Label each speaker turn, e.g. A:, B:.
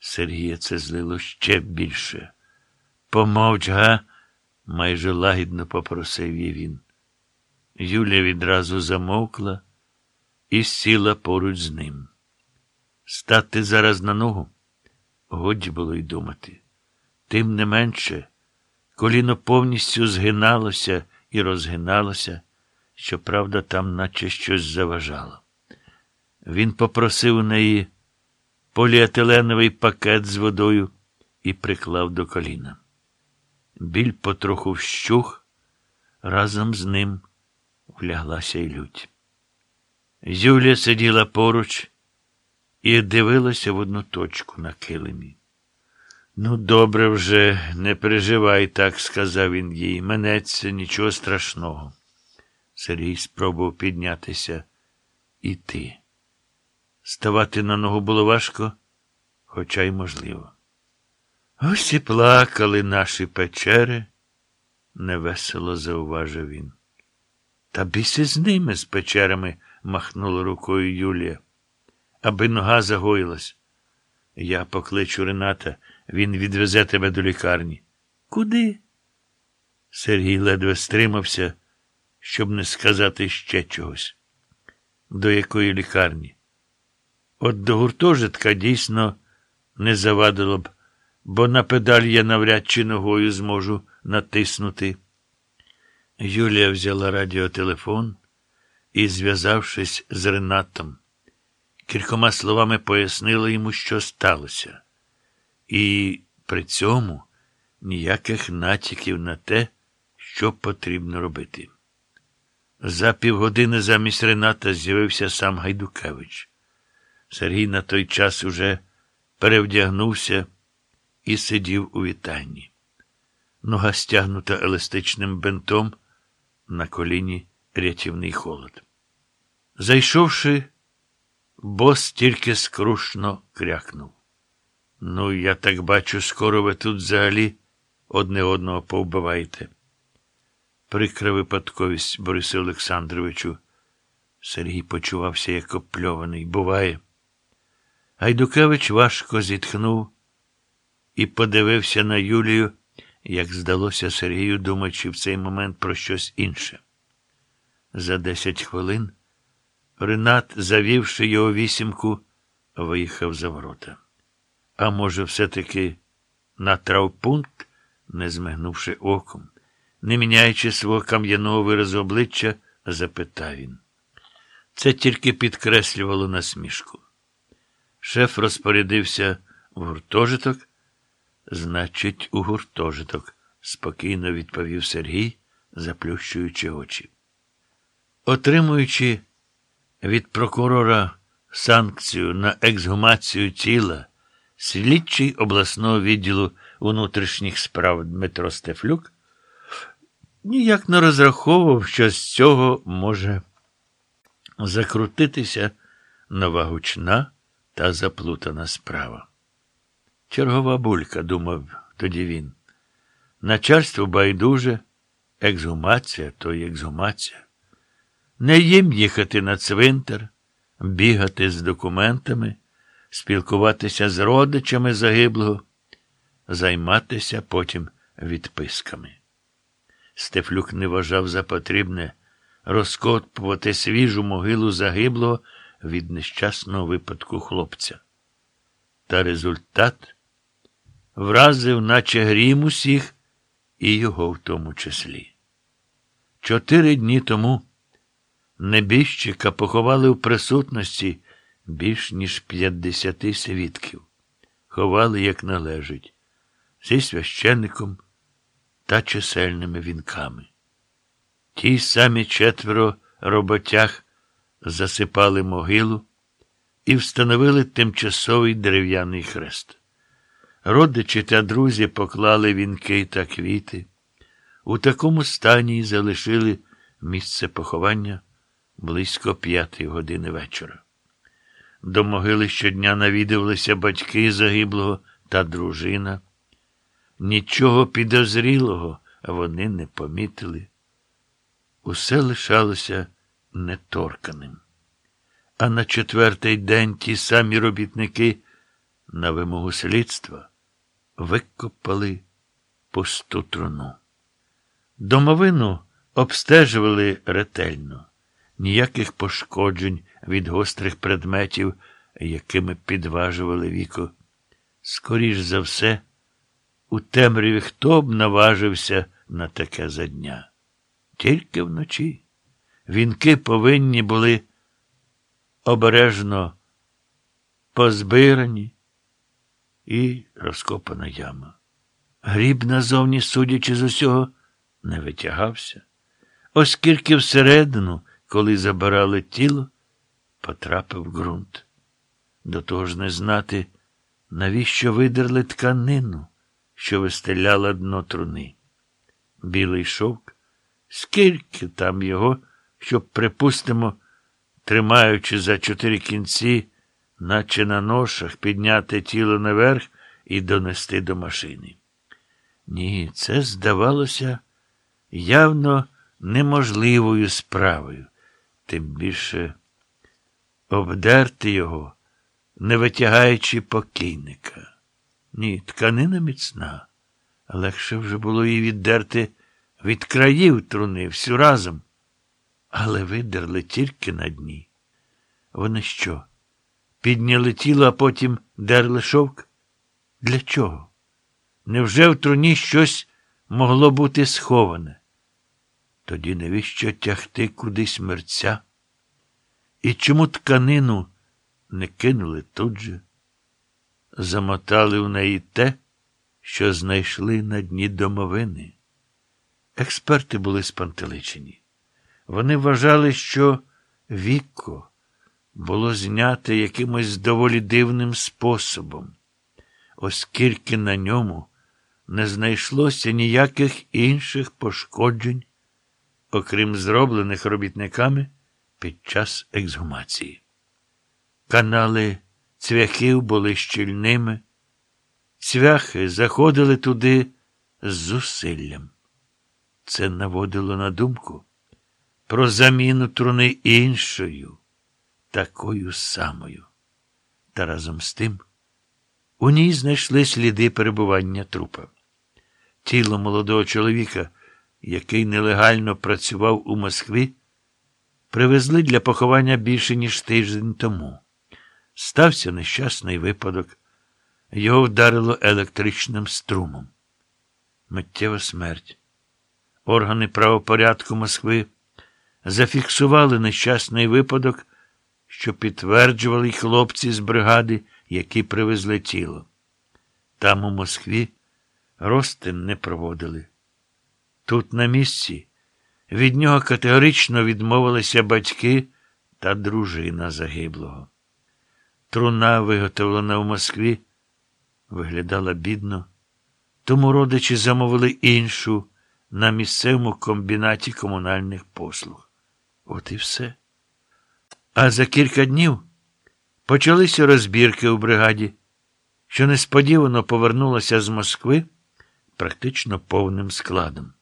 A: Сергія це злило ще більше. Помовч, га? майже лагідно попросив її він. Юлія відразу замовкла і сіла поруч з ним. Стати зараз на ногу годі було й думати. Тим не менше, коліно повністю згиналося і розгиналося, щоправда, там наче щось заважало. Він попросив у неї поліетиленовий пакет з водою і приклав до коліна. Біль потроху вщух, разом з ним вляглася й лють. Юлія сиділа поруч і дивилася в одну точку на килимі. Ну, добре вже, не переживай, так сказав він їй. Менеться нічого страшного. Сергій спробував піднятися і ти. Ставати на ногу було важко, хоча й можливо. Ось і плакали наші печери, невесело зауважив він. Та біси з ними, з печерами, махнула рукою Юлія, аби нога загоїлась. Я покличу Рената, він відвезе тебе до лікарні. Куди? Сергій ледве стримався, щоб не сказати ще чогось. До якої лікарні? От до гуртожитка дійсно не завадило б, бо на педаль я навряд чи ногою зможу натиснути. Юлія взяла радіотелефон і, зв'язавшись з Ренатом, кількома словами пояснила йому, що сталося, і при цьому ніяких натяків на те, що потрібно робити. За півгодини замість Рената з'явився сам Гайдукевич. Сергій на той час уже перевдягнувся і сидів у вітальні. Нога стягнута еластичним бентом, на коліні рятівний холод. Зайшовши, бос тільки скрушно крякнув. Ну, я так бачу, скоро ви тут взагалі одне одного повбиваєте. Прикра випадковість Борисе Олександровичу. Сергій почувався як опльований. Буває. Гайдукевич важко зітхнув і подивився на Юлію, як здалося Сергію, думаючи в цей момент про щось інше. За десять хвилин Ренат, завівши його вісімку, виїхав за ворота. А може, все-таки на травпункт, не змигнувши оком, не міняючи свого кам'яного виразу обличчя, запитав він. Це тільки підкреслювало насмішку. Шеф розпорядився в гуртожиток. Значить, у гуртожиток, спокійно відповів Сергій, заплющуючи очі. Отримуючи від прокурора санкцію на ексгумацію тіла, слідчий обласного відділу внутрішніх справ Дмитро Стефлюк ніяк не розраховував, що з цього може закрутитися нова гучна та заплутана справа. Чергова булька, думав тоді він. Начальство байдуже, ексгумація то й ексгумація. Не їм їхати на цвинтар, бігати з документами, спілкуватися з родичами загиблого, займатися потім відписками. Стефлюк не вважав за потрібне розкопувати свіжу могилу загиблого від нещасного випадку хлопця. Та результат вразив, наче грім усіх, і його в тому числі. Чотири дні тому небіжчика поховали в присутності більш ніж п'ятдесяти свідків, ховали, як належить, зі священником та чисельними вінками. Ті самі четверо роботяг засипали могилу і встановили тимчасовий дерев'яний хрест. Родичі та друзі поклали вінки та квіти. У такому стані залишили місце поховання близько п'ятої години вечора. До могили щодня навідувалися батьки загиблого та дружина. Нічого підозрілого вони не помітили. Усе лишалося неторканим. А на четвертий день ті самі робітники на вимогу слідства викопали пусту труну. Домовину обстежували ретельно, ніяких пошкоджень від гострих предметів, якими підважували віко. Скоріш за все, у темряві хто б наважився на таке за дня. Тільки вночі. Вінки повинні були обережно позбирані і розкопана яма. Гріб назовні, судячи з усього, не витягався, оскільки всередину, коли забирали тіло, потрапив ґрунт. До того ж не знати, навіщо видерли тканину, що вистеляла дно труни. Білий шовк, скільки там його, щоб, припустимо, тримаючи за чотири кінці, наче на ношах, підняти тіло наверх і донести до машини. Ні, це здавалося явно неможливою справою, тим більше обдерти його, не витягаючи покійника. Ні, тканина міцна, легше вже було її віддерти від країв труни всю разом, але видерли тільки на дні. Вони що? Підняли тіло, а потім дерли шовк? Для чого? Невже в труні щось могло бути сховане? Тоді навіщо тягти кудись мерця? І чому тканину не кинули тут же? Замотали в неї те, що знайшли на дні домовини. Експерти були спантеличені. Вони вважали, що віко було зняте якимось доволі дивним способом, оскільки на ньому не знайшлося ніяких інших пошкоджень, окрім зроблених робітниками під час ексгумації. Канали цвяхів були щільними, цвяхи заходили туди з зусиллям. Це наводило на думку про заміну труни іншою, такою самою. Та разом з тим у ній знайшли сліди перебування трупа. Тіло молодого чоловіка, який нелегально працював у Москві, привезли для поховання більше, ніж тиждень тому. Стався нещасний випадок. Його вдарило електричним струмом. Миттєва смерть. Органи правопорядку Москви зафіксували нещасний випадок, що підтверджували й хлопці з бригади, які привезли тіло. Там, у Москві, ростин не проводили. Тут, на місці, від нього категорично відмовилися батьки та дружина загиблого. Труна, виготовлена в Москві, виглядала бідно, тому родичі замовили іншу на місцевому комбінаті комунальних послуг. От і все. А за кілька днів почалися розбірки у бригаді, що несподівано повернулася з Москви практично повним складом.